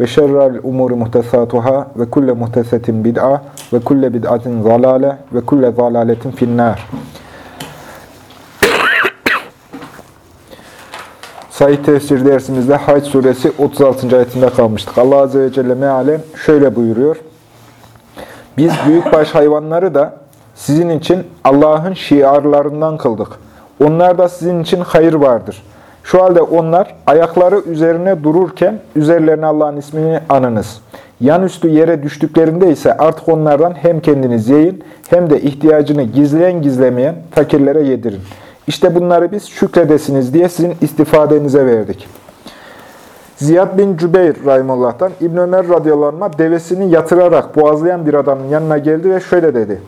ve şerrel umuri muhtesatuhâ ve kulle muhtesetin bid'a ve kulle bid'atin zalâle ve kulle zalâletin finnâr. Sahih tefsir dersimizde Hac suresi 36. ayetinde kalmıştık. Allah Azze ve Celle mealen şöyle buyuruyor. Biz büyükbaş hayvanları da sizin için Allah'ın şiarlarından kıldık. Onlarda sizin için hayır vardır. Şu halde onlar ayakları üzerine dururken üzerlerine Allah'ın ismini anınız. Yan üstü yere düştüklerinde ise artık onlardan hem kendiniz yiyin hem de ihtiyacını gizleyen gizlemeyen fakirlere yedirin. İşte bunları biz şükredesiniz diye sizin istifadenize verdik. Ziyad bin Cübeyr Rahimullah'tan İbn Ömer radıyallahu anh devesini yatırarak boğazlayan bir adamın yanına geldi ve şöyle dedi.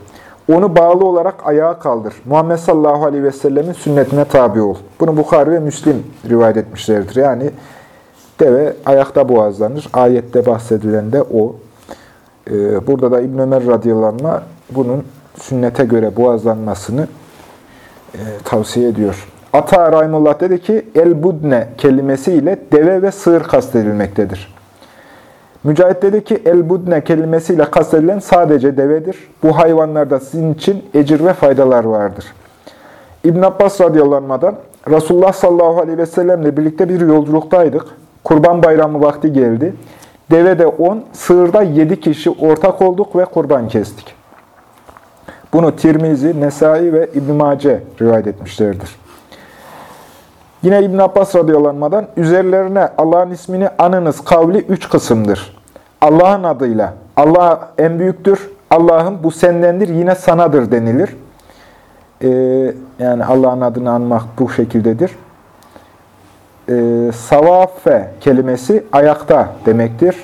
Onu bağlı olarak ayağa kaldır. Muhammed sallallahu aleyhi ve sellemin sünnetine tabi ol. Bunu Bukhari ve Müslim rivayet etmişlerdir. Yani deve ayakta boğazlanır. Ayette bahsedilen de o. Ee, burada da İbn Ömer radıyallahu bunun sünnete göre boğazlanmasını e, tavsiye ediyor. Ata Rahimullah dedi ki, el-budne kelimesiyle deve ve sığır kastedilmektedir. Mücahit dedi ki, el-budne kelimesiyle kastedilen sadece devedir. Bu hayvanlarda sizin için ecir ve faydalar vardır. İbn Abbas radıyallahu Resulullah sallallahu aleyhi ve sellemle birlikte bir yolculuktaydık. Kurban bayramı vakti geldi. Devede 10, sığırda 7 kişi ortak olduk ve kurban kestik. Bunu Tirmizi, Nesai ve İbn-i Mace rivayet etmişlerdir. Yine İbn Abbas radıyallahu üzerlerine Allah'ın ismini anınız kavli üç kısımdır. Allah'ın adıyla, Allah en büyüktür, Allah'ın bu sendendir, yine sanadır denilir. Ee, yani Allah'ın adını anmak bu şekildedir. Ee, savafe kelimesi ayakta demektir.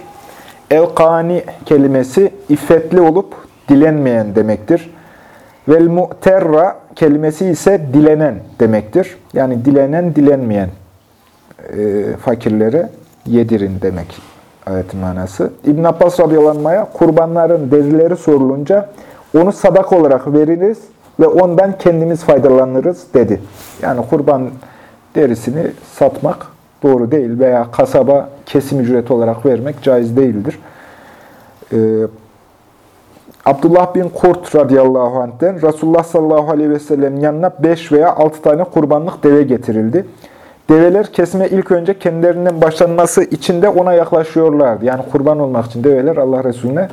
El-kani kelimesi iffetli olup dilenmeyen demektir. Vel mu'terra kelimesi ise dilenen demektir. Yani dilenen, dilenmeyen e, fakirlere yedirin demek ayetin manası. İbn Abbas radıyallahu kurbanların derileri sorulunca onu sadak olarak veririz ve ondan kendimiz faydalanırız dedi. Yani kurban derisini satmak doğru değil veya kasaba kesim ücreti olarak vermek caiz değildir. Ee, Abdullah bin Kurt radıyallahu anh'ten Resulullah sallallahu aleyhi ve sellem'in yanına 5 veya 6 tane kurbanlık deve getirildi. Develer kesime ilk önce kendilerinden başlanması için de ona yaklaşıyorlardı. Yani kurban olmak için develer Allah Resulüne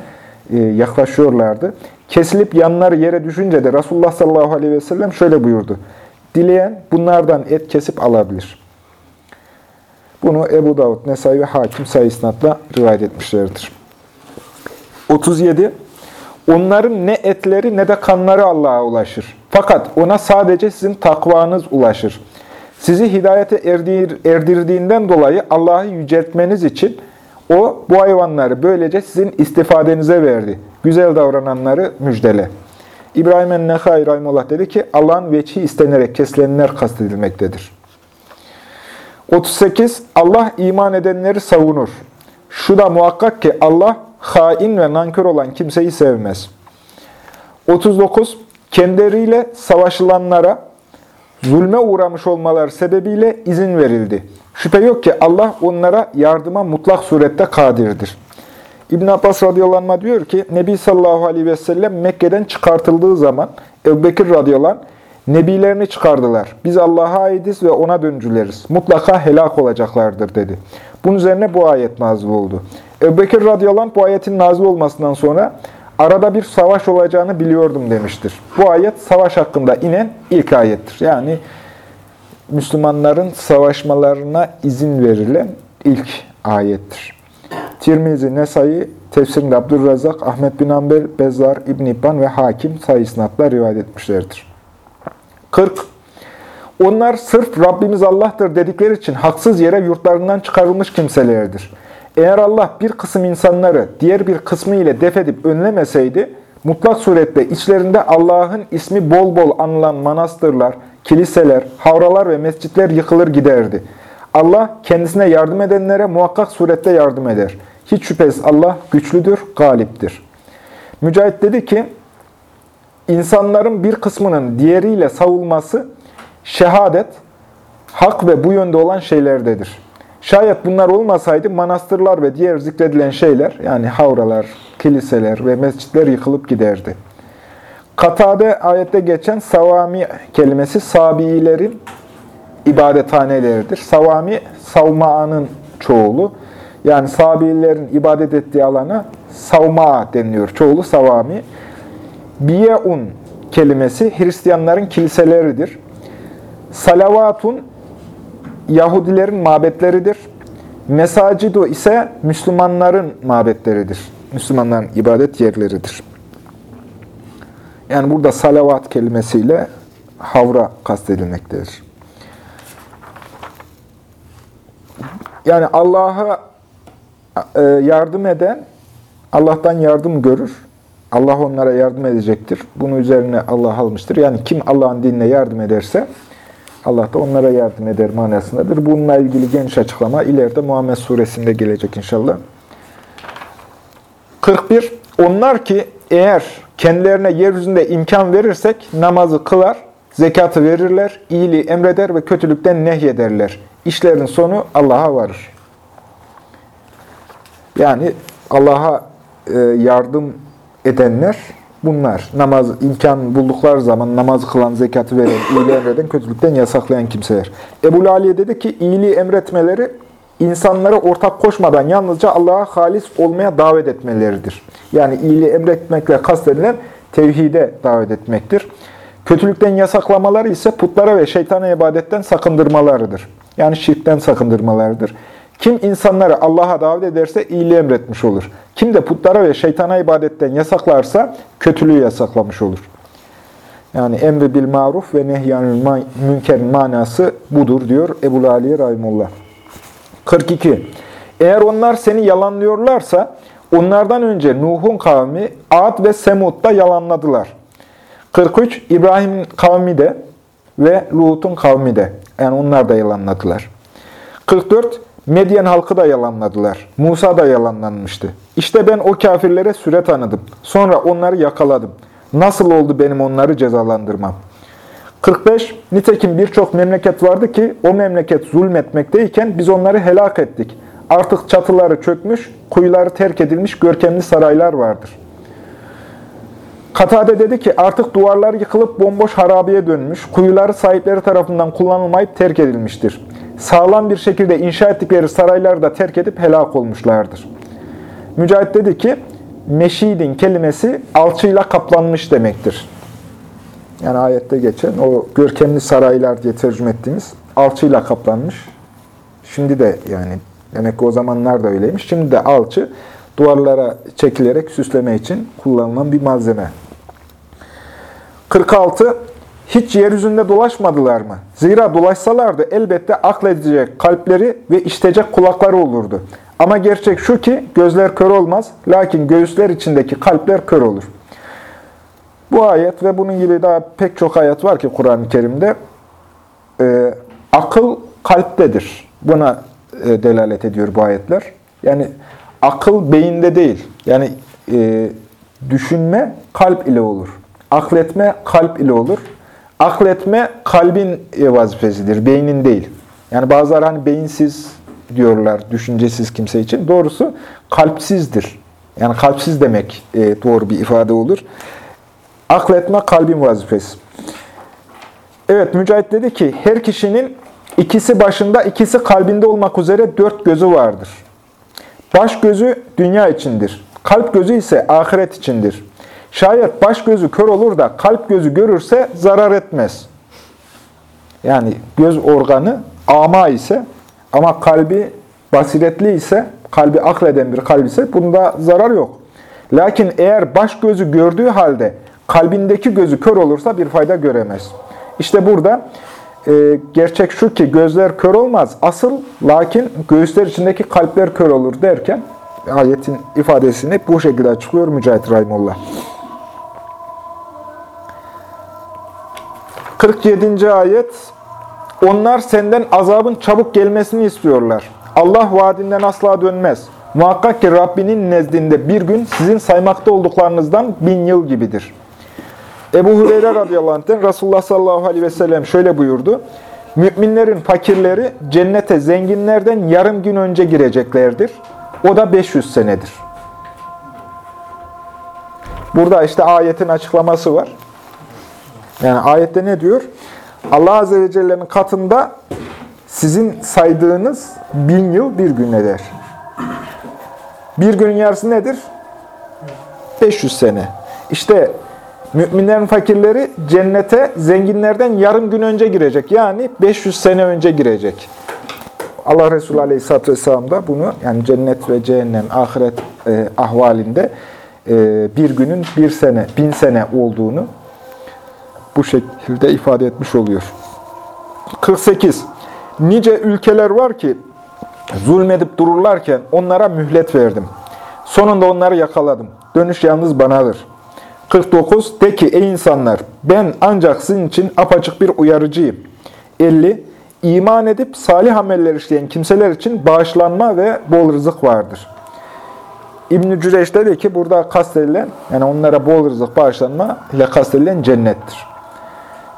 e, yaklaşıyorlardı. Kesilip yanları yere düşünce de Resulullah sallallahu aleyhi ve sellem şöyle buyurdu. Dileyen bunlardan et kesip alabilir. Bunu Ebu Davud, Nesai ve Hakim sayısınatla rivayet etmişlerdir. 37. Onların ne etleri ne de kanları Allah'a ulaşır. Fakat ona sadece sizin takvanız ulaşır. Sizi hidayete erdir, erdirdiğinden dolayı Allah'ı yüceltmeniz için o bu hayvanları böylece sizin istifadenize verdi. Güzel davrananları müjdele. İbrahim el-Nehai Rahimullah dedi ki Allah'ın veçhi istenerek kesilenler kastedilmektedir. 38. Allah iman edenleri savunur. Şu da muhakkak ki Allah hain ve nankör olan kimseyi sevmez. 39. Kendileriyle savaşılanlara zulme uğramış olmaları sebebiyle izin verildi. Şüphe yok ki Allah onlara yardıma mutlak surette kadirdir. İbn Abbas radıyallahu anh diyor ki, Nebi sallallahu aleyhi ve sellem Mekke'den çıkartıldığı zaman Ebu Bekir radıyallahu anh, Nebilerini çıkardılar. Biz Allah'a aidiz ve ona döncüleriz. Mutlaka helak olacaklardır dedi. Bunun üzerine bu ayet nazil oldu. Ebu Bekir radıyallahu anh bu ayetin nazil olmasından sonra arada bir savaş olacağını biliyordum demiştir. Bu ayet savaş hakkında inen ilk ayettir. Yani Müslümanların savaşmalarına izin verilen ilk ayettir. Tirmizi, Nesai, tefsirinde Abdurrazak, Ahmet bin Ambel, Bezzar, İbn İbban ve Hakim sayısınatla rivayet etmişlerdir. 40. Onlar sırf Rabbimiz Allah'tır dedikleri için haksız yere yurtlarından çıkarılmış kimselerdir. Eğer Allah bir kısım insanları diğer bir kısmı ile def edip önlemeseydi, mutlak surette içlerinde Allah'ın ismi bol bol anılan manastırlar, kiliseler, havralar ve mescitler yıkılır giderdi. Allah kendisine yardım edenlere muhakkak surette yardım eder. Hiç şüphesiz Allah güçlüdür, galiptir. Mücahit dedi ki, insanların bir kısmının diğeriyle savulması şehadet, hak ve bu yönde olan şeylerdedir. Şayet bunlar olmasaydı manastırlar ve diğer zikredilen şeyler, yani havralar, kiliseler ve mescitler yıkılıp giderdi. Katade ayette geçen savami kelimesi sabiilerin ibadethaneleridir. Savami, savma'nın çoğulu. Yani sabiilerin ibadet ettiği alana savma deniliyor. Çoğulu savami. Biyeun kelimesi Hristiyanların kiliseleridir. Salavatun Yahudilerin mabetleridir. Mesacidu ise Müslümanların mabetleridir. Müslümanların ibadet yerleridir. Yani burada salavat kelimesiyle havra kastedilmektedir. Yani Allah'a e, yardım eden Allah'tan yardım görür. Allah onlara yardım edecektir. Bunu üzerine Allah almıştır. Yani kim Allah'ın dinine yardım ederse Allah da onlara yardım eder manasındadır. Bununla ilgili geniş açıklama ileride Muhammed Suresinde gelecek inşallah. 41. Onlar ki eğer kendilerine yeryüzünde imkan verirsek namazı kılar, zekatı verirler, iyiliği emreder ve kötülükten nehyederler. İşlerin sonu Allah'a varır. Yani Allah'a e, yardım edenler bunlar. Namaz imkan buldukları zaman namaz kılan, zekatı veren, iyiliği emreden, kötülükten yasaklayan kimseler. Ebu Aliye dedi ki iyiliği emretmeleri insanlara ortak koşmadan yalnızca Allah'a halis olmaya davet etmeleridir. Yani iyiliği emretmekle kastedilen tevhide davet etmektir. Kötülükten yasaklamaları ise putlara ve şeytana ibadetten sakındırmalarıdır. Yani şirkten sakındırmalarıdır. Kim insanları Allah'a davet ederse iyiliği emretmiş olur. Kim de putlara ve şeytana ibadetten yasaklarsa kötülüğü yasaklamış olur. Yani emri bil maruf ve nehyanül münker manası budur diyor Ebu Ali Rahimullah. 42. Eğer onlar seni yalanlıyorlarsa onlardan önce Nuh'un kavmi Ad ve Semud da yalanladılar. 43. İbrahim'in kavmi de ve Lut'un kavmi de. Yani onlar da yalanladılar. 44. Medyen halkı da yalanladılar. Musa da yalanlanmıştı. İşte ben o kafirlere süre tanıdım. Sonra onları yakaladım. Nasıl oldu benim onları cezalandırmam? 45. Nitekim birçok memleket vardı ki o memleket zulmetmekteyken biz onları helak ettik. Artık çatıları çökmüş, kuyuları terk edilmiş görkemli saraylar vardır. Katade dedi ki artık duvarlar yıkılıp bomboş harabeye dönmüş, kuyuları sahipleri tarafından kullanılmayıp terk edilmiştir. Sağlam bir şekilde inşa ettikleri sarayları da terk edip helak olmuşlardır. Mücahit dedi ki, meşidin kelimesi alçıyla kaplanmış demektir. Yani ayette geçen o görkemli saraylar diye tercüme ettiğimiz alçıyla kaplanmış. Şimdi de yani demek ki o zamanlar da öyleymiş. Şimdi de alçı duvarlara çekilerek süsleme için kullanılan bir malzeme. 46. Hiç yeryüzünde dolaşmadılar mı? Zira dolaşsalardı elbette akledecek kalpleri ve işitecek kulakları olurdu. Ama gerçek şu ki gözler kör olmaz, lakin göğüsler içindeki kalpler kör olur. Bu ayet ve bunun gibi daha pek çok ayet var ki Kur'an-ı Kerim'de e, akıl kalptedir. Buna e, delalet ediyor bu ayetler. Yani akıl beyinde değil. Yani e, düşünme kalp ile olur. Akletme kalp ile olur. Akletme kalbin vazifesidir, beynin değil. Yani bazıları hani beyinsiz diyorlar, düşüncesiz kimse için. Doğrusu kalpsizdir. Yani kalpsiz demek e, doğru bir ifade olur. Akletme kalbin vazifesi. Evet, Mücahit dedi ki, her kişinin ikisi başında, ikisi kalbinde olmak üzere dört gözü vardır. Baş gözü dünya içindir. Kalp gözü ise ahiret içindir. Şayet baş gözü kör olur da kalp gözü görürse zarar etmez. Yani göz organı ama ise ama kalbi basiretli ise, kalbi akleden bir kalb ise bunda zarar yok. Lakin eğer baş gözü gördüğü halde kalbindeki gözü kör olursa bir fayda göremez. İşte burada e, gerçek şu ki gözler kör olmaz. Asıl lakin göğüsler içindeki kalpler kör olur derken ayetin ifadesini bu şekilde açıklıyor Mücahit Rahimullah. 47. ayet Onlar senden azabın çabuk gelmesini istiyorlar. Allah vaadinden asla dönmez. Muhakkak ki Rabbinin nezdinde bir gün sizin saymakta olduklarınızdan bin yıl gibidir. Ebu Hureyre radıyallahu anh'ten Resulullah sallallahu aleyhi ve sellem şöyle buyurdu. Müminlerin fakirleri cennete zenginlerden yarım gün önce gireceklerdir. O da 500 senedir. Burada işte ayetin açıklaması var. Yani ayette ne diyor? Allah Azze ve Celle'nin katında sizin saydığınız bin yıl bir gün eder. Bir günün yarısı nedir? 500 sene. İşte müminlerin fakirleri cennete zenginlerden yarım gün önce girecek. Yani 500 sene önce girecek. Allah Resulü Aleyhisselatü Vesselam da bunu yani cennet ve cehennem, ahiret e, ahvalinde e, bir günün bir sene, bin sene olduğunu bu şekilde ifade etmiş oluyor. 48. Nice ülkeler var ki zulmedip dururlarken onlara mühlet verdim. Sonunda onları yakaladım. Dönüş yalnız banadır. 49. De ki ey insanlar ben ancak sizin için apaçık bir uyarıcıyım. 50. İman edip salih ameller işleyen kimseler için bağışlanma ve bol rızık vardır. İbn-i Cüreş dedi ki burada kastedilen, yani onlara bol rızık bağışlanma ile kastedilen cennettir.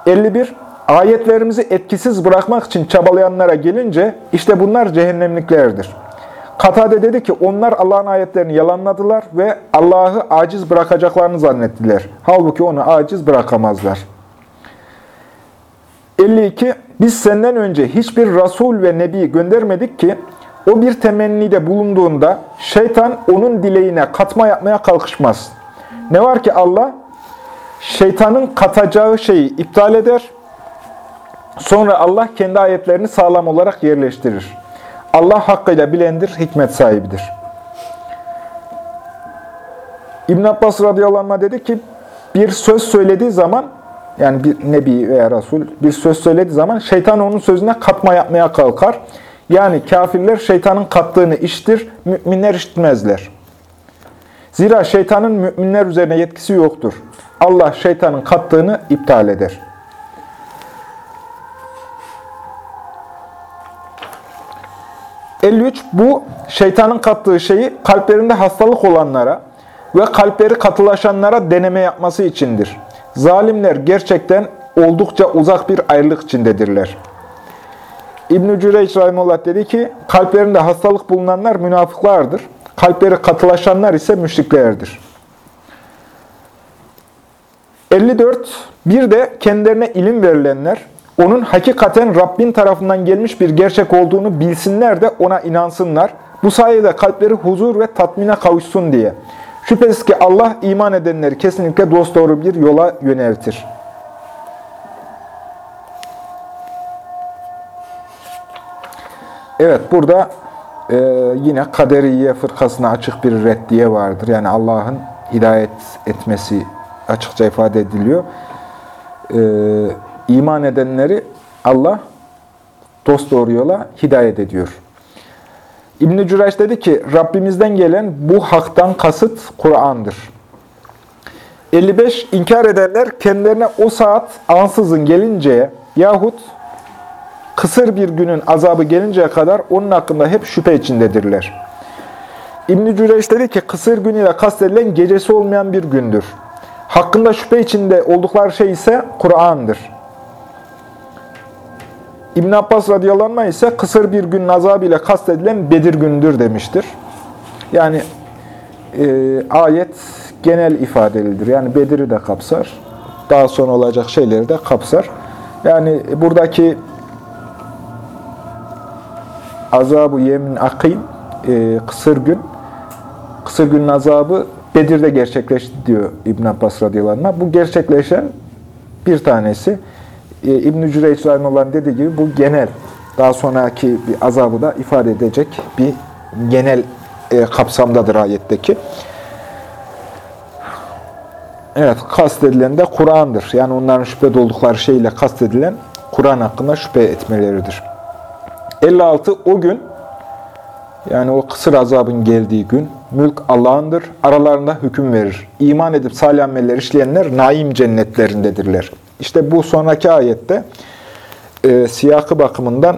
51. Ayetlerimizi etkisiz bırakmak için çabalayanlara gelince işte bunlar cehennemliklerdir. Katade dedi ki onlar Allah'ın ayetlerini yalanladılar ve Allah'ı aciz bırakacaklarını zannettiler. Halbuki onu aciz bırakamazlar. 52. Biz senden önce hiçbir Resul ve Nebi göndermedik ki o bir temennide bulunduğunda şeytan onun dileğine katma yapmaya kalkışmaz. Ne var ki Allah şeytanın katacağı şeyi iptal eder. Sonra Allah kendi ayetlerini sağlam olarak yerleştirir. Allah hakkıyla bilendir, hikmet sahibidir. İbn Abbas radıyallahu anh dedi ki, bir söz söylediği zaman, yani bir nebi veya Resul bir söz söylediği zaman şeytan onun sözüne katma yapmaya kalkar. Yani kafirler şeytanın kattığını iştir, müminler işitmezler. Zira şeytanın müminler üzerine yetkisi yoktur. Allah şeytanın kattığını iptal eder. ...53 bu şeytanın kattığı şeyi kalplerinde hastalık olanlara ve kalpleri katılaşanlara deneme yapması içindir. Zalimler gerçekten oldukça uzak bir ayrılık içindedirler. İbn-i Cüreyç Rahimullah dedi ki, kalplerinde hastalık bulunanlar münafıklardır. Kalpleri katılaşanlar ise müşriklerdir. 54. Bir de kendilerine ilim verilenler, onun hakikaten Rabbin tarafından gelmiş bir gerçek olduğunu bilsinler de ona inansınlar. Bu sayede kalpleri huzur ve tatmine kavuşsun diye. Şüphesiz ki Allah iman edenleri kesinlikle dosdoğru bir yola yöneltir. Evet, burada e, yine kaderiye fırkasına açık bir reddiye vardır. Yani Allah'ın hidayet etmesi açıkça ifade ediliyor. E, iman edenleri Allah dost doğru yola hidayet ediyor. İbn-i Cüreş dedi ki, Rabbimizden gelen bu haktan kasıt Kur'an'dır. 55. İnkar edenler kendilerine o saat ansızın gelinceye yahut kısır bir günün azabı gelinceye kadar onun hakkında hep şüphe içindedirler. İbn-i Cüreş dedi ki, kısır gün ile kastedilen gecesi olmayan bir gündür. Hakkında şüphe içinde oldukları şey ise Kur'an'dır. İbn Abbas radıyallahu ise kısır bir gün azabıyla kastedilen Bedir gündür demiştir. Yani e, ayet genel ifadelidir. Yani Bedir'i de kapsar. Daha sonra olacak şeyleri de kapsar. Yani buradaki azabı yemin akim e, kısır gün kısır günün azabı Bedir'de gerçekleşti diyor İbn Abbas radıyallahu anh. Bu gerçekleşen bir tanesi e, İbn-i olan dediği gibi bu genel, daha sonraki bir azabı da ifade edecek bir genel e, kapsamdadır ayetteki. Evet, kastedilen de Kur'an'dır. Yani onların şüphede oldukları şeyle kastedilen Kur'an hakkında şüphe etmeleridir. 56. O gün, yani o kısır azabın geldiği gün, mülk Allah'ındır, aralarında hüküm verir. İman edip salih ameller işleyenler naim cennetlerindedirler. İşte bu sonraki ayette e, siyakı bakımından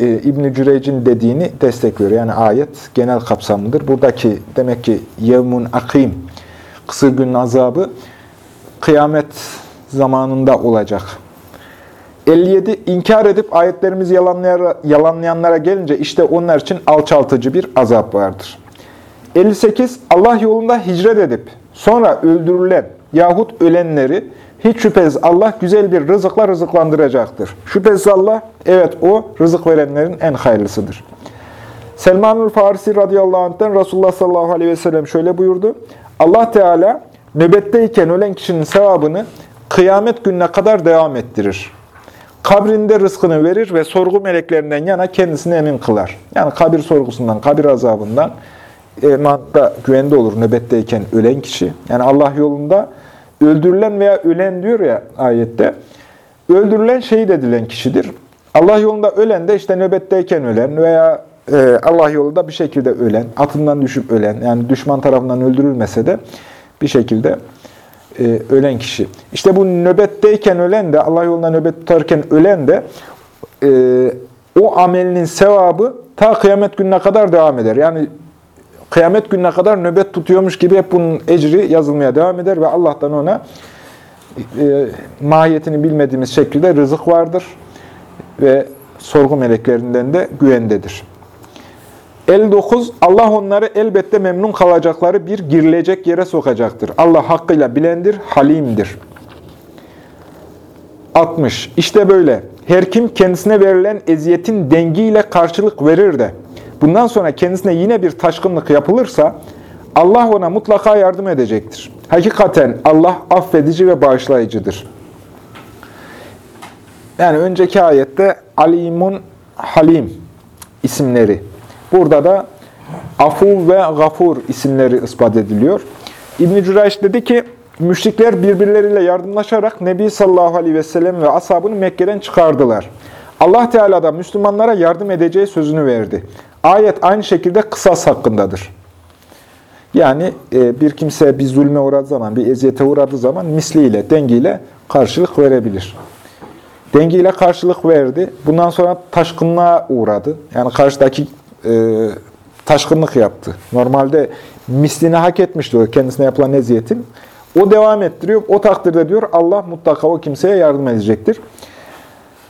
e, İbn-i Cüreyc'in dediğini destekliyor. Yani ayet genel kapsamlıdır. Buradaki demek ki yevmun akim, kısır günün azabı kıyamet zamanında olacak. 57. İnkar edip ayetlerimizi yalanlayanlara gelince işte onlar için alçaltıcı bir azap vardır. 58. Allah yolunda hicret edip sonra öldürülen yahut ölenleri hiç şüphesiz Allah güzel bir rızıkla rızıklandıracaktır. Şüphesiz Allah, evet o rızık verenlerin en hayırlısıdır. Selmanül Farisi radıyallahu anh'ten Resulullah sallallahu aleyhi ve sellem şöyle buyurdu. Allah Teala nöbetteyken ölen kişinin sevabını kıyamet gününe kadar devam ettirir. Kabrinde rızkını verir ve sorgu meleklerinden yana kendisini emin kılar. Yani kabir sorgusundan, kabir azabından emanda güvende olur nöbetteyken ölen kişi. Yani Allah yolunda öldürülen veya ölen diyor ya ayette. Öldürülen şehit edilen kişidir. Allah yolunda ölen de işte nöbetteyken ölen veya e, Allah yolunda bir şekilde ölen, atından düşüp ölen, yani düşman tarafından öldürülmese de bir şekilde e, ölen kişi. İşte bu nöbetteyken ölen de, Allah yolunda nöbet tutarken ölen de e, o amelinin sevabı ta kıyamet gününe kadar devam eder. Yani kıyamet gününe kadar nöbet tutuyormuş gibi hep bunun ecri yazılmaya devam eder ve Allah'tan ona e, mahiyetini bilmediğimiz şekilde rızık vardır ve sorgu meleklerinden de güvendedir. 59. Allah onları elbette memnun kalacakları bir girilecek yere sokacaktır. Allah hakkıyla bilendir, halimdir. 60. İşte böyle. Her kim kendisine verilen eziyetin dengiyle karşılık verir de, bundan sonra kendisine yine bir taşkınlık yapılırsa, Allah ona mutlaka yardım edecektir. Hakikaten Allah affedici ve bağışlayıcıdır. Yani önceki ayette Alimun Halim isimleri Burada da Afu ve Gafur isimleri ispat ediliyor. İbn-i dedi ki, müşrikler birbirleriyle yardımlaşarak Nebi sallallahu aleyhi ve sellem ve ashabını Mekke'den çıkardılar. Allah Teala da Müslümanlara yardım edeceği sözünü verdi. Ayet aynı şekilde kısas hakkındadır. Yani e, bir kimse bir zulme uğradığı zaman, bir eziyete uğradığı zaman misliyle, dengiyle karşılık verebilir. Dengiyle karşılık verdi. Bundan sonra taşkınlığa uğradı. Yani karşıdaki e, taşkınlık yaptı. Normalde mislini hak etmişti o kendisine yapılan eziyetin. O devam ettiriyor. O takdirde diyor Allah mutlaka o kimseye yardım edecektir.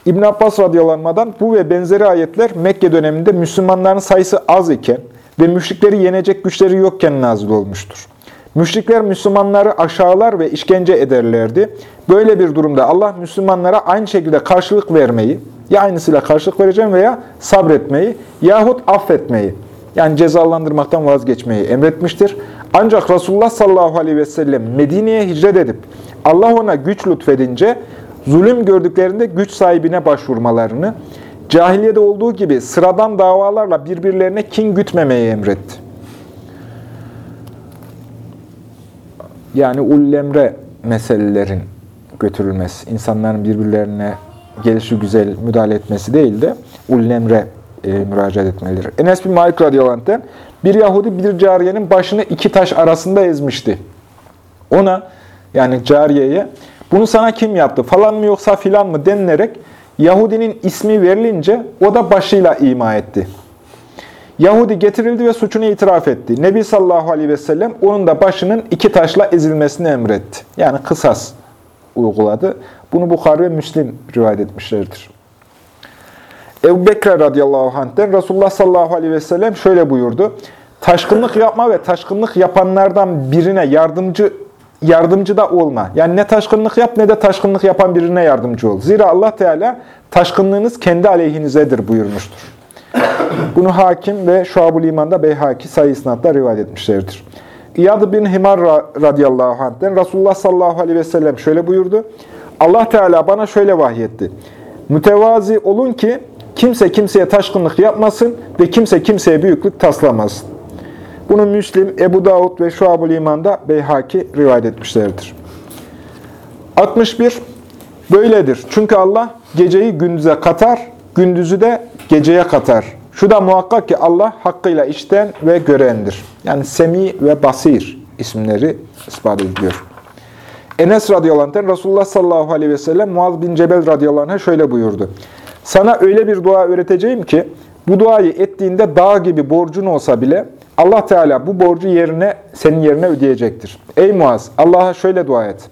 İbn Abbas radıyallahu bu ve benzeri ayetler Mekke döneminde Müslümanların sayısı az iken ve müşrikleri yenecek güçleri yokken nazil olmuştur. Müşrikler Müslümanları aşağılar ve işkence ederlerdi. Böyle bir durumda Allah Müslümanlara aynı şekilde karşılık vermeyi, ya aynısıyla karşılık vereceğim veya sabretmeyi yahut affetmeyi, yani cezalandırmaktan vazgeçmeyi emretmiştir. Ancak Resulullah sallallahu aleyhi ve sellem Medine'ye hicret edip Allah ona güç lütfedince zulüm gördüklerinde güç sahibine başvurmalarını, cahiliyede olduğu gibi sıradan davalarla birbirlerine kin gütmemeyi emretti. Yani ullemre meselelerin götürülmesi, insanların birbirlerine gelişi güzel müdahale etmesi değil de ullemre e, müracaat etmelidir. Enes bin Malik radıyallahu bir Yahudi bir cariyenin başını iki taş arasında ezmişti. Ona yani cariyeye bunu sana kim yaptı falan mı yoksa filan mı denilerek Yahudinin ismi verilince o da başıyla ima etti. Yahudi getirildi ve suçunu itiraf etti. Nebi sallallahu aleyhi ve sellem onun da başının iki taşla ezilmesini emretti. Yani kısas uyguladı. Bunu Bukhari ve Müslim rivayet etmişlerdir. Ebu Bekir radıyallahu anh'ten Resulullah sallallahu aleyhi ve sellem şöyle buyurdu. Taşkınlık yapma ve taşkınlık yapanlardan birine yardımcı yardımcı da olma. Yani ne taşkınlık yap ne de taşkınlık yapan birine yardımcı ol. Zira Allah Teala taşkınlığınız kendi aleyhinizedir buyurmuştur. Bunu hakim ve Şuab-ül İman'da Beyhaki sayı isnatla rivayet etmişlerdir. İyad bin Himar radıyallahu anh'den Resulullah sallallahu aleyhi ve sellem şöyle buyurdu. Allah Teala bana şöyle vahyetti. Mütevazi olun ki kimse kimseye taşkınlık yapmasın ve kimse kimseye büyüklük taslamasın. Bunu Müslim, Ebu Davud ve Şuab-ül İman'da Beyhaki rivayet etmişlerdir. 61. böyledir. Çünkü Allah geceyi gündüze katar, gündüzü de geceye katar. Şu da muhakkak ki Allah hakkıyla işten ve görendir. Yani Semi ve Basir isimleri ispat ediliyor. Enes radıyallahu anh'ten Resulullah sallallahu aleyhi ve sellem Muaz bin Cebel radıyallahu anh'a şöyle buyurdu. Sana öyle bir dua öğreteceğim ki bu duayı ettiğinde dağ gibi borcun olsa bile Allah Teala bu borcu yerine senin yerine ödeyecektir. Ey Muaz Allah'a şöyle dua et.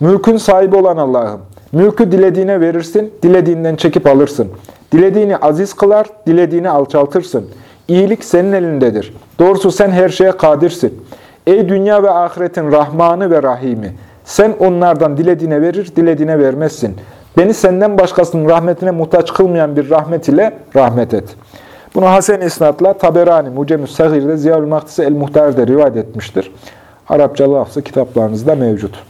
Mülkün sahibi olan Allah'ım, mülkü dilediğine verirsin, dilediğinden çekip alırsın. Dilediğini aziz kılar, dilediğini alçaltırsın. İyilik senin elindedir. Doğrusu sen her şeye kadirsin. Ey dünya ve ahiretin Rahmanı ve Rahimi! Sen onlardan dilediğine verir, dilediğine vermezsin. Beni senden başkasının rahmetine muhtaç kılmayan bir rahmet ile rahmet et. Bunu Hasen İsnat'la Taberani, Mucemüs Sahir'de Ziyaül Mahdisi El-Muhtar'da rivayet etmiştir. Arapça lafzı kitaplarınızda mevcut.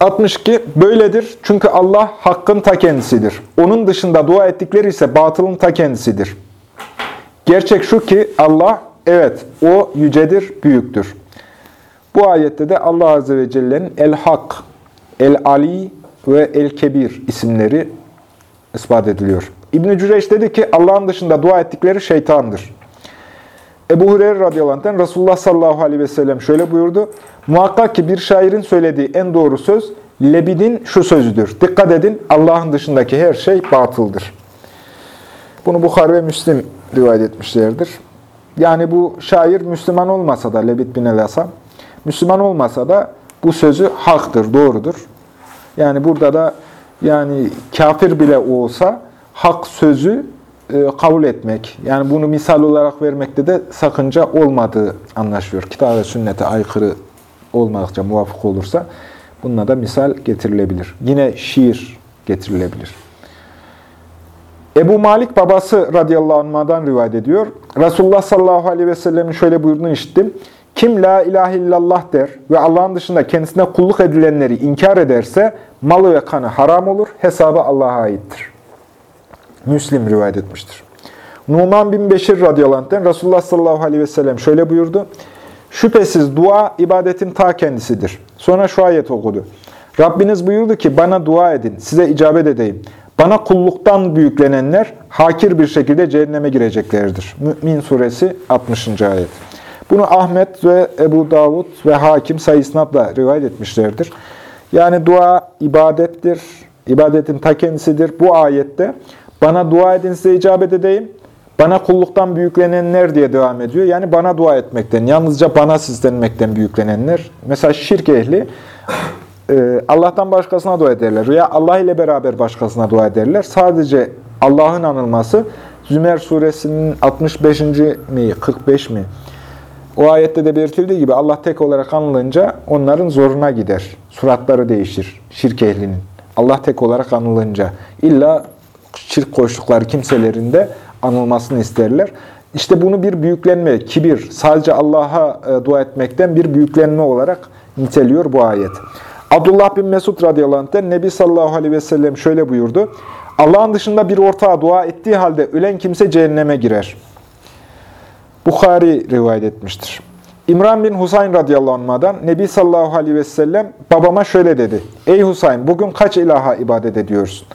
62. Böyledir çünkü Allah hakkın ta kendisidir. Onun dışında dua ettikleri ise batılın ta kendisidir. Gerçek şu ki Allah, evet o yücedir, büyüktür. Bu ayette de Allah Azze ve Celle'nin El-Hak, El-Ali ve El-Kebir isimleri ispat ediliyor. İbn-i Cüreş dedi ki Allah'ın dışında dua ettikleri şeytandır. Ebu Hureyre radıyallahu anh'ten Resulullah sallallahu aleyhi ve sellem şöyle buyurdu. Muhakkak ki bir şairin söylediği en doğru söz Lebid'in şu sözüdür. Dikkat edin Allah'ın dışındaki her şey batıldır. Bunu Bukhari ve Müslim rivayet etmişlerdir. Yani bu şair Müslüman olmasa da Lebid bin el-Asam, Müslüman olmasa da bu sözü haktır, doğrudur. Yani burada da yani kafir bile olsa hak sözü e, kabul etmek, yani bunu misal olarak vermekte de sakınca olmadığı anlaşılıyor. Kitap ve sünnete aykırı olmadıkça muvafık olursa bununla da misal getirilebilir. Yine şiir getirilebilir. Ebu Malik babası radıyallahu anh'dan rivayet ediyor. Resulullah sallallahu aleyhi ve sellemin şöyle buyurduğunu işittim. Kim la ilahe illallah der ve Allah'ın dışında kendisine kulluk edilenleri inkar ederse malı ve kanı haram olur, hesabı Allah'a aittir. Müslim rivayet etmiştir. Numan bin Beşir radıyallahu Resulullah sallallahu aleyhi ve sellem şöyle buyurdu. Şüphesiz dua ibadetin ta kendisidir. Sonra şu ayet okudu. Rabbiniz buyurdu ki bana dua edin, size icabet edeyim. Bana kulluktan büyüklenenler hakir bir şekilde cehenneme gireceklerdir. Mü'min suresi 60. ayet. Bunu Ahmet ve Ebu Davud ve Hakim sayısınatla rivayet etmişlerdir. Yani dua ibadettir, ibadetin ta kendisidir. Bu ayette bana dua edin size icabet edeyim. Bana kulluktan büyüklenenler diye devam ediyor. Yani bana dua etmekten, yalnızca bana sizlenmekten büyüklenenler. Mesela şirk ehli e, Allah'tan başkasına dua ederler. Veya Allah ile beraber başkasına dua ederler. Sadece Allah'ın anılması Zümer suresinin 65. mi, 45 mi? O ayette de belirtildiği gibi Allah tek olarak anılınca onların zoruna gider. Suratları değişir şirk ehlinin. Allah tek olarak anılınca. illa şirk koştukları kimselerinde anılmasını isterler. İşte bunu bir büyüklenme, kibir, sadece Allah'a e, dua etmekten bir büyüklenme olarak niteliyor bu ayet. Abdullah bin Mesud radıyallahu anh'ten Nebi sallallahu aleyhi ve sellem şöyle buyurdu. Allah'ın dışında bir ortağa dua ettiği halde ölen kimse cehenneme girer. Bukhari rivayet etmiştir. İmran bin Husayn radıyallahu anh'dan Nebi sallallahu aleyhi ve sellem babama şöyle dedi. Ey Husayn bugün kaç ilaha ibadet ediyorsun?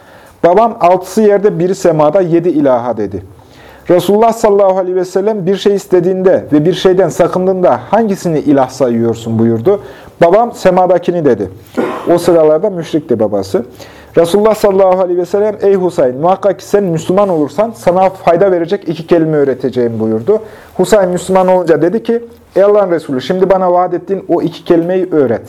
Babam altısı yerde biri semada yedi ilaha dedi. Resulullah sallallahu aleyhi ve sellem bir şey istediğinde ve bir şeyden sakındığında hangisini ilah sayıyorsun buyurdu. Babam semadakini dedi. O sıralarda müşrikti babası. Resulullah sallallahu aleyhi ve sellem ey Husayn muhakkak ki sen Müslüman olursan sana fayda verecek iki kelime öğreteceğim buyurdu. Husayn Müslüman olunca dedi ki ey Allah'ın Resulü şimdi bana vaat ettiğin o iki kelimeyi öğret.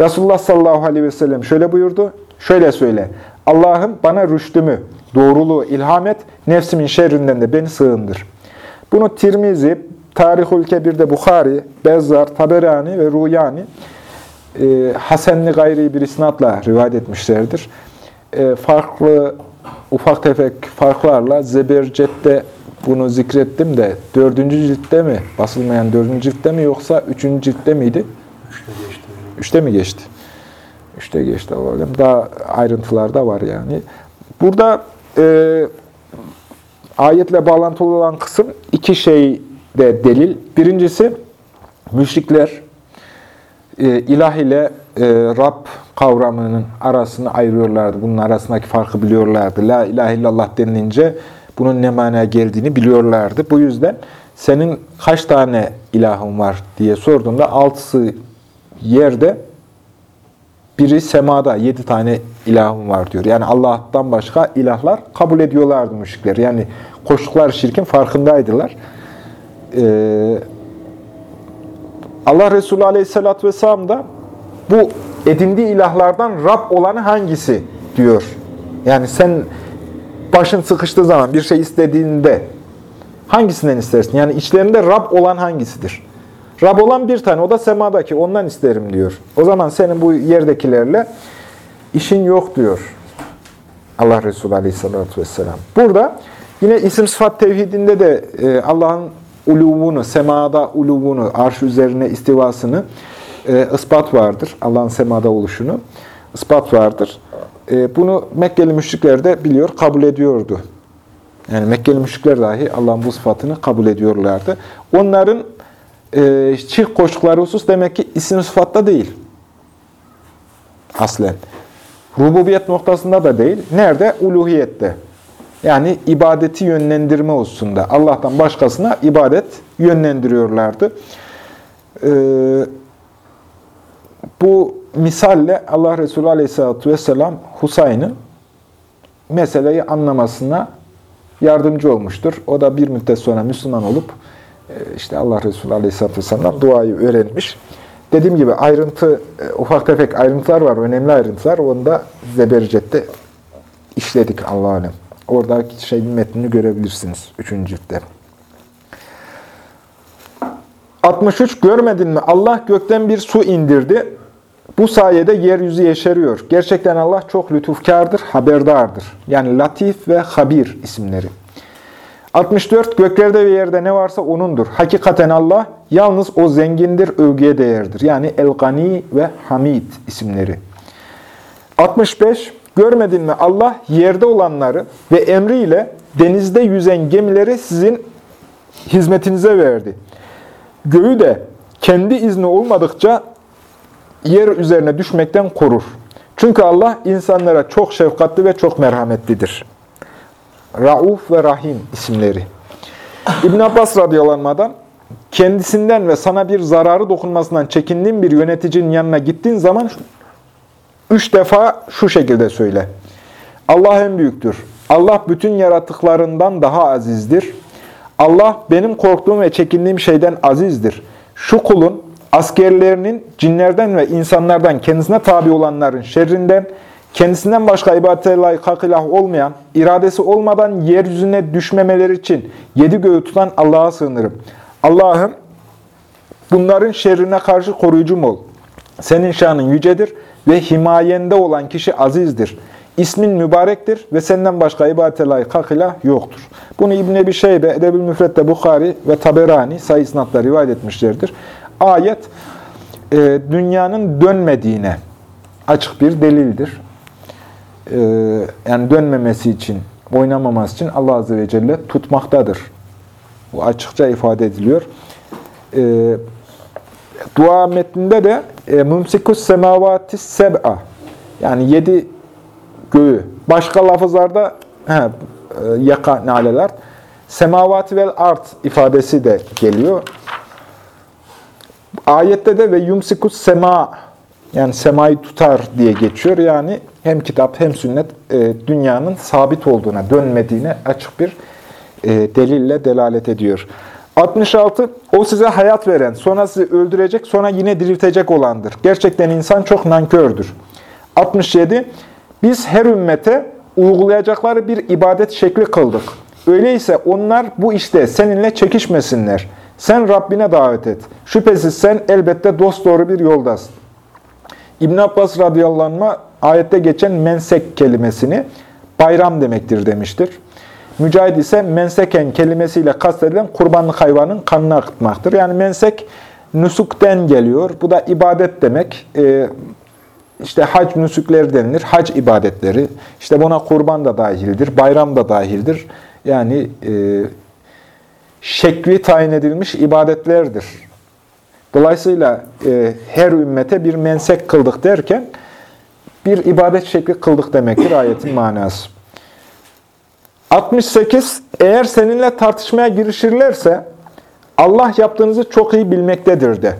Resulullah sallallahu aleyhi ve sellem şöyle buyurdu. Şöyle söyle. Allah'ım bana rüştümü, doğruluğu ilham et, nefsimin şerrinden de beni sığındır. Bunu Tirmizi, Tarihul Kebir'de Bukhari, Bezzar, Taberani ve Ruyani e, Hasenli gayri bir isnatla rivayet etmişlerdir. E, farklı, ufak tefek farklarla Zebercet'te bunu zikrettim de dördüncü ciltte mi, basılmayan dördüncü ciltte mi yoksa üçüncü ciltte miydi? Üçte geçti. Üçte mi geçti? Üçte geçti olalım. Daha ayrıntılar da var yani. Burada e, ayetle bağlantılı olan kısım iki şey de delil. Birincisi müşrikler e, ilah ile e, Rab kavramının arasını ayırıyorlardı. Bunun arasındaki farkı biliyorlardı. La ilahe illallah denilince bunun ne manaya geldiğini biliyorlardı. Bu yüzden senin kaç tane ilahın var diye sorduğunda altısı yerde biri semada yedi tane ilahım var diyor. Yani Allah'tan başka ilahlar kabul ediyorlardı müşrikler. Yani koştukları şirkin farkındaydılar. Ee, Allah Resulü Aleyhisselatü Vesselam da bu edindiği ilahlardan Rab olanı hangisi diyor. Yani sen başın sıkıştığı zaman bir şey istediğinde hangisinden istersin? Yani içlerinde Rab olan hangisidir? Rab olan bir tane, o da semadaki, ondan isterim diyor. O zaman senin bu yerdekilerle işin yok diyor Allah Resulü Aleyhisselatü Vesselam. Burada yine isim sıfat tevhidinde de e, Allah'ın uluvunu, semada uluvunu, arş üzerine istivasını e, ispat vardır. Allah'ın semada oluşunu ispat vardır. E, bunu Mekkeli müşrikler de biliyor, kabul ediyordu. Yani Mekkeli müşrikler dahi Allah'ın bu sıfatını kabul ediyorlardı. Onların e, çift koştukları husus demek ki isim sıfatta değil. Aslen. Rububiyet noktasında da değil. Nerede? Uluhiyette. Yani ibadeti yönlendirme hususunda. Allah'tan başkasına ibadet yönlendiriyorlardı. Ee, bu misalle Allah Resulü Aleyhisselatü Vesselam Husayn'ın meseleyi anlamasına yardımcı olmuştur. O da bir müddet sonra Müslüman olup e, işte Allah Resulü Aleyhisselatü Vesselam'dan duayı öğrenmiş. Dediğim gibi ayrıntı, e, ufak tefek ayrıntılar var, önemli ayrıntılar. Onu da Zebercet'te işledik Allah'a alem. Oradaki şeyin metnini görebilirsiniz. Üçüncü ciltte. 63. Görmedin mi? Allah gökten bir su indirdi. Bu sayede yeryüzü yeşeriyor. Gerçekten Allah çok lütufkardır, haberdardır. Yani Latif ve Habir isimleri. 64. Göklerde ve yerde ne varsa O'nundur. Hakikaten Allah yalnız O zengindir, övgüye değerdir. Yani El-Gani ve Hamid isimleri. 65. Görmedin mi? Allah yerde olanları ve emriyle denizde yüzen gemileri sizin hizmetinize verdi. Göğü de kendi izni olmadıkça yer üzerine düşmekten korur. Çünkü Allah insanlara çok şefkatli ve çok merhametlidir. Rauf ve Rahim isimleri. İbn Abbas radıyallahu kendisinden ve sana bir zararı dokunmasından çekindiğin bir yöneticinin yanına gittiğin zaman üç defa şu şekilde söyle. Allah en büyüktür. Allah bütün yaratıklarından daha azizdir. Allah benim korktuğum ve çekindiğim şeyden azizdir. Şu kulun askerlerinin cinlerden ve insanlardan kendisine tabi olanların şerrinden, kendisinden başka ibadete layık hak ilah olmayan, iradesi olmadan yeryüzüne düşmemeleri için yedi göğü tutan Allah'a sığınırım. Allah'ım bunların şerrine karşı koruyucum ol. Senin şanın yücedir ve himayende olan kişi azizdir. İsmin mübarektir ve senden başka ibadete layık hak ilah yoktur. Bunu İbn Ebi Şeybe, Edebül Müfret'te Bukhari ve Taberani sayı rivayet etmişlerdir. Ayet e, dünyanın dönmediğine açık bir delildir. E, yani dönmemesi için, oynamaması için Allah Azze ve Celle tutmaktadır. Bu açıkça ifade ediliyor. E, dua metninde de e, mumsikus semavati seb'a yani yedi göğü. Başka lafızlarda he, e, yaka naleler. Semavati vel art ifadesi de geliyor. Ayette de ve yumsikus sema yani semayı tutar diye geçiyor. Yani hem kitap hem sünnet e, dünyanın sabit olduğuna, dönmediğine açık bir e, delille delalet ediyor. 66. O size hayat veren, sonra sizi öldürecek, sonra yine diriltecek olandır. Gerçekten insan çok nankördür. 67. Biz her ümmete uygulayacakları bir ibadet şekli kıldık. Öyleyse onlar bu işte seninle çekişmesinler. Sen Rabbine davet et. Şüphesiz sen elbette dosdoğru bir yoldasın. İbn Abbas radıyallahu anh, ayette geçen mensek kelimesini bayram demektir demiştir. Mücahid ise menseken kelimesiyle kastedilen kurbanlık hayvanın kanını akıtmaktır. Yani mensek nusukten geliyor. Bu da ibadet demek. Ee, işte hac nüsükleri denilir. Hac ibadetleri. İşte buna kurban da dahildir. Bayram da dahildir. Yani e, şekli tayin edilmiş ibadetlerdir. Dolayısıyla e, her ümmete bir mensek kıldık derken bir ibadet şekli kıldık demektir ayetin manası. 68. Eğer seninle tartışmaya girişirlerse Allah yaptığınızı çok iyi bilmektedir de.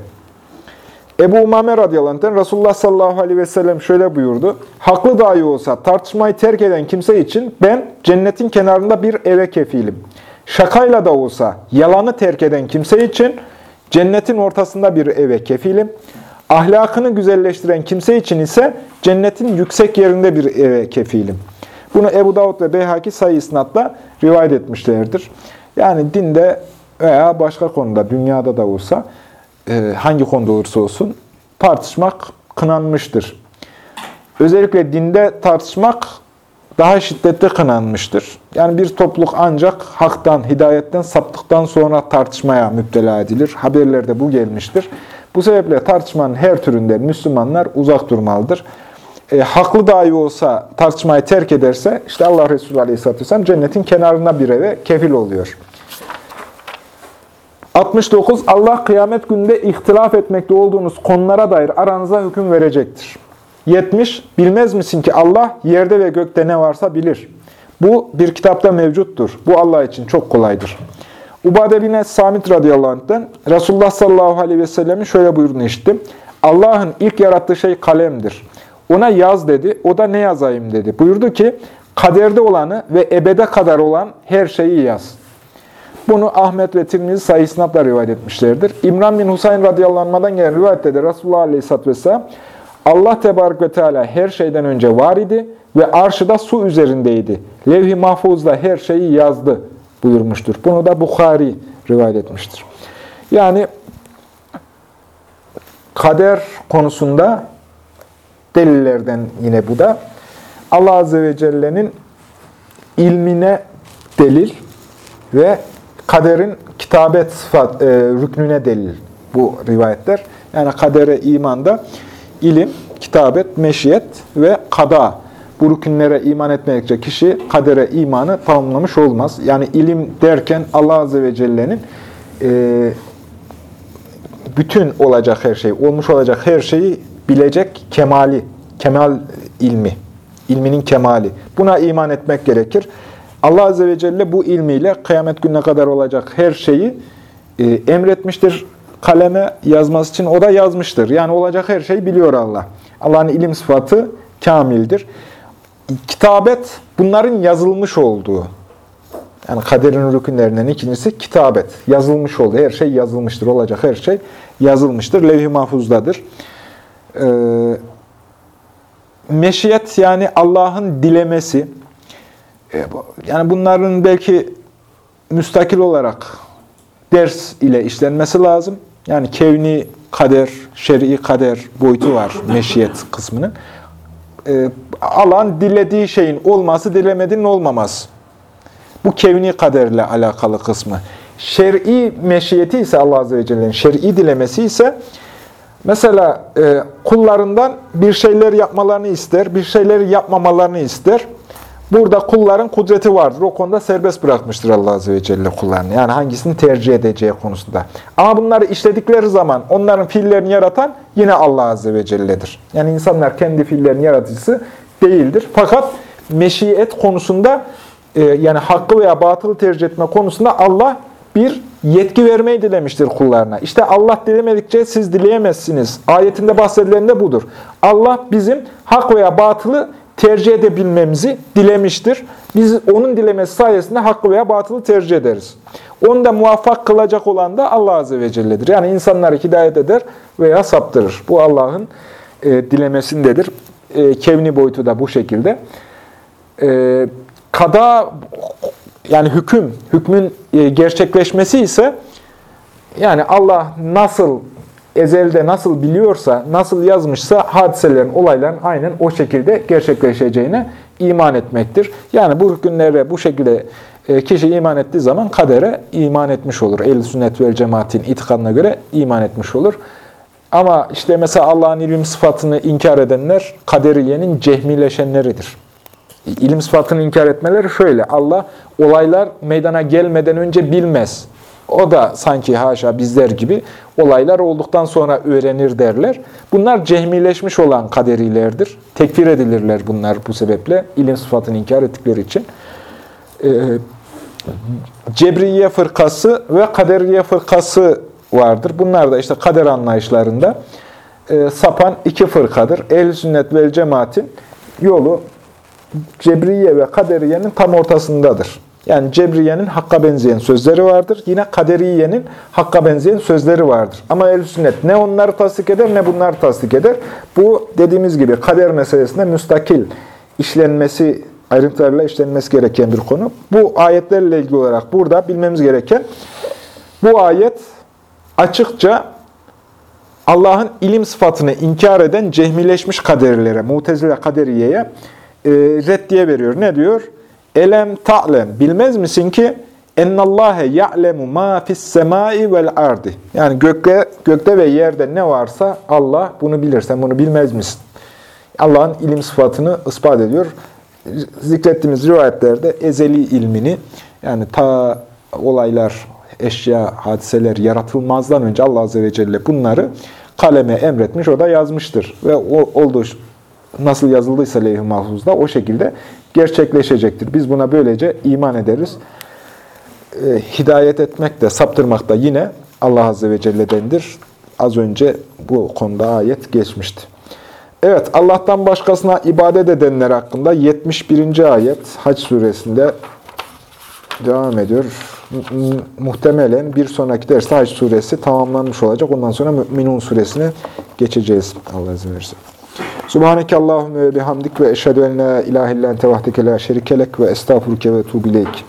Ebu Umame radıyallahu anh'ten Resulullah sallallahu aleyhi ve sellem şöyle buyurdu. Haklı dahi olsa tartışmayı terk eden kimse için ben cennetin kenarında bir eve kefilim. Şakayla da olsa yalanı terk eden kimse için cennetin ortasında bir eve kefilim. Ahlakını güzelleştiren kimse için ise cennetin yüksek yerinde bir eve kefilim. Bunu Ebu Davud ve Beyhaki sayı isnatla rivayet etmişlerdir. Yani dinde veya başka konuda, dünyada da olsa, e, hangi konuda olursa olsun tartışmak kınanmıştır. Özellikle dinde tartışmak daha şiddetli kınanmıştır. Yani bir topluluk ancak haktan, hidayetten, saptıktan sonra tartışmaya müptela edilir. Haberlerde bu gelmiştir. Bu sebeple tartışmanın her türünden Müslümanlar uzak durmalıdır. E, haklı dahi olsa tartışmayı terk ederse, işte Allah Resulü Aleyhisselatü Vesselam cennetin kenarına bir eve kefil oluyor. 69. Allah kıyamet gününde ihtilaf etmekte olduğunuz konulara dair aranıza hüküm verecektir. 70. Bilmez misin ki Allah yerde ve gökte ne varsa bilir. Bu bir kitapta mevcuttur. Bu Allah için çok kolaydır. Ubade bin Samit radıyallahu anh'ten Resulullah sallallahu aleyhi ve sellemin şöyle buyurduğunu işittim. Allah'ın ilk yarattığı şey kalemdir. Ona yaz dedi, o da ne yazayım dedi. Buyurdu ki, kaderde olanı ve ebede kadar olan her şeyi yaz. Bunu Ahmet ve Tirmizi sayı isnatla rivayet etmişlerdir. İmran bin Husayn radıyallahu anh'dan gelen rivayette de Resulullah aleyhisselatü vesselam, Allah tebarek ve teala her şeyden önce var idi ve arşıda su üzerindeydi. Levh-i mahfuzda her şeyi yazdı buyurmuştur. Bunu da Bukhari rivayet etmiştir. Yani kader konusunda delillerden yine bu da Allah Azze ve Celle'nin ilmine delil ve kaderin kitabet sıfat, e, rüknüne delil bu rivayetler. Yani kadere imanda ilim, kitabet, meşiyet ve kada. Bu rükünlere iman etmedikçe kişi kadere imanı tamamlamış olmaz. Yani ilim derken Allah Azze ve Celle'nin e, bütün olacak her şey, olmuş olacak her şeyi bilecek kemali, kemal ilmi, ilminin kemali. Buna iman etmek gerekir. Allah Azze ve Celle bu ilmiyle kıyamet gününe kadar olacak her şeyi e, emretmiştir kaleme yazması için. O da yazmıştır. Yani olacak her şeyi biliyor Allah. Allah'ın ilim sıfatı kamildir. Kitabet bunların yazılmış olduğu. Yani kaderin rükünlerinden ikincisi kitabet. Yazılmış olduğu. Her şey yazılmıştır. Olacak her şey yazılmıştır. Levh-i mahfuzdadır. Ee, meşiyet yani Allah'ın dilemesi. Ee, yani bunların belki müstakil olarak ders ile işlenmesi lazım. Yani kevni kader, şer'i kader boyutu var meşiyet kısmının. Ee, alan dilediği şeyin olması, dilemediğinin olmaması. Bu kevni kaderle alakalı kısmı. Şer'i meşiyeti ise Allah Azze ve Celle'nin şer'i dilemesi ise mesela e, kullarından bir şeyler yapmalarını ister, bir şeyleri yapmamalarını ister. Burada kulların kudreti vardır. O konuda serbest bırakmıştır Allah Azze ve Celle kullarını. Yani hangisini tercih edeceği konusunda. Ama bunları işledikleri zaman onların fiillerini yaratan yine Allah Azze ve Celle'dir. Yani insanlar kendi fiillerini yaratıcısı değildir. Fakat meşiyet konusunda e, yani hakkı veya batılı tercih etme konusunda Allah bir yetki vermeyi dilemiştir kullarına. İşte Allah dilemedikçe siz dileyemezsiniz. Ayetinde bahsedilen de budur. Allah bizim hak veya batılı tercih edebilmemizi dilemiştir. Biz onun dilemesi sayesinde hakkı veya batılı tercih ederiz. Onu da muvaffak kılacak olan da Allah Azze ve Celle'dir. Yani insanları hidayet eder veya saptırır. Bu Allah'ın e, dilemesindedir. E, kevni boyutu da bu şekilde. E, kada yani hüküm, hükmün e, gerçekleşmesi ise yani Allah nasıl ezelde nasıl biliyorsa, nasıl yazmışsa hadiselerin, olayların aynen o şekilde gerçekleşeceğine iman etmektir. Yani bu hükümlere bu şekilde e, kişi iman ettiği zaman kadere iman etmiş olur. Ehl-i sünnet vel cemaatin itikadına göre iman etmiş olur. Ama işte mesela Allah'ın ilim sıfatını inkar edenler kaderiyenin cehmileşenleridir. İlim sıfatını inkar etmeleri şöyle. Allah olaylar meydana gelmeden önce bilmez. O da sanki haşa bizler gibi olaylar olduktan sonra öğrenir derler. Bunlar cehmileşmiş olan kaderilerdir. Tekfir edilirler bunlar bu sebeple. ilim sıfatını inkar ettikleri için. Ee, Cebriye fırkası ve Kaderiye fırkası vardır. Bunlar da işte kader anlayışlarında e, sapan iki fırkadır. Ehl-i sünnet vel cemaatin yolu Cebriye ve Kaderiye'nin tam ortasındadır. Yani Cebriye'nin hakka benzeyen sözleri vardır. Yine Kaderiye'nin hakka benzeyen sözleri vardır. Ama ehl sünnet ne onları tasdik eder ne bunları tasdik eder. Bu dediğimiz gibi kader meselesinde müstakil işlenmesi, ayrıntılarla işlenmesi gereken bir konu. Bu ayetlerle ilgili olarak burada bilmemiz gereken bu ayet açıkça Allah'ın ilim sıfatını inkar eden cehmileşmiş kaderilere, mutezile kaderiyeye e, reddiye veriyor. Ne diyor? Elem ta'lem. Bilmez misin ki ennallâhe ya'lemu ma fis semai vel ardi. Yani gökte, gökte ve yerde ne varsa Allah bunu bilir. Sen bunu bilmez misin? Allah'ın ilim sıfatını ispat ediyor. Zikrettiğimiz rivayetlerde ezeli ilmini yani ta olaylar, eşya, hadiseler yaratılmazdan önce Allah Azze ve Celle bunları kaleme emretmiş, o da yazmıştır. Ve o olduğu nasıl yazıldıysa levh-i mahfuzda o şekilde gerçekleşecektir. Biz buna böylece iman ederiz. E, hidayet etmek de, saptırmak da yine Allah Azze ve Celle'dendir. Az önce bu konuda ayet geçmişti. Evet, Allah'tan başkasına ibadet edenler hakkında 71. ayet Hac suresinde devam ediyor. Muhtemelen bir sonraki derste Hac suresi tamamlanmış olacak. Ondan sonra Mü'minun suresine geçeceğiz. Allah izin verirse. Subhaneke Allahümme ve bihamdik ve eşhedü en la ilahe illen tevahdeke la şerikelek ve estağfurke ve tuğbileyk.